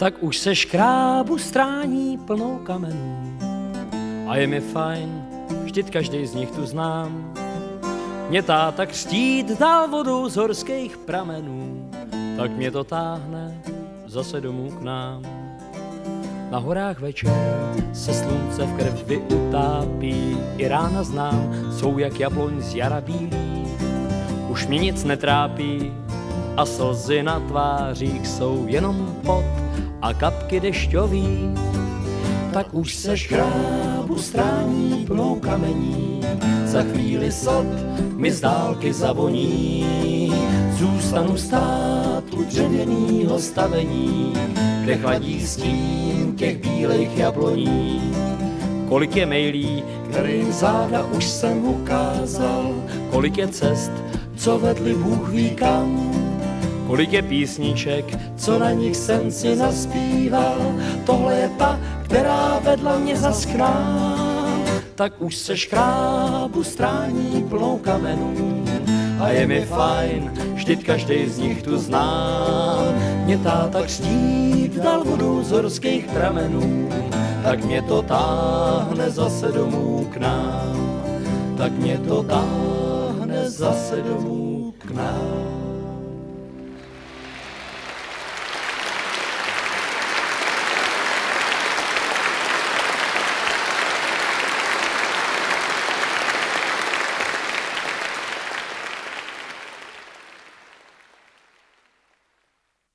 tak už se škrábu strání plnou kamenů. A je mi fajn, vždyť každý z nich tu znám. Mě táta křtít dal vodou z horských pramenů, tak mě to táhne zase domů k nám. Na horách večer se slunce v krvi utápí, i rána znám, jsou jak jabloň z jara bílý. Už mě nic netrápí a slzy na tvářích jsou jenom pot a kapky dešťový. Tak už se škrábu strání plnou kamení, za chvíli sod mi z dálky zavoní. Zůstanu stát u dřevěnýho stavení, kde chladí stín těch bílých jabloní. Kolik je mailí, kterým záda už jsem ukázal, kolik je cest, co vedli Bůh ví kam. Kolik je písniček, co na nich jsem si naspíval, tohle je ta, která vedla mě za skrám. Tak už se škrábu strání plnou kamenů a je mi fajn, vždyť každý z nich tu znám. Mě táta křtít dal vodu z horských pramenů, tak mě to táhne zase domů k nám. Tak mě to táhne zase domů k nám.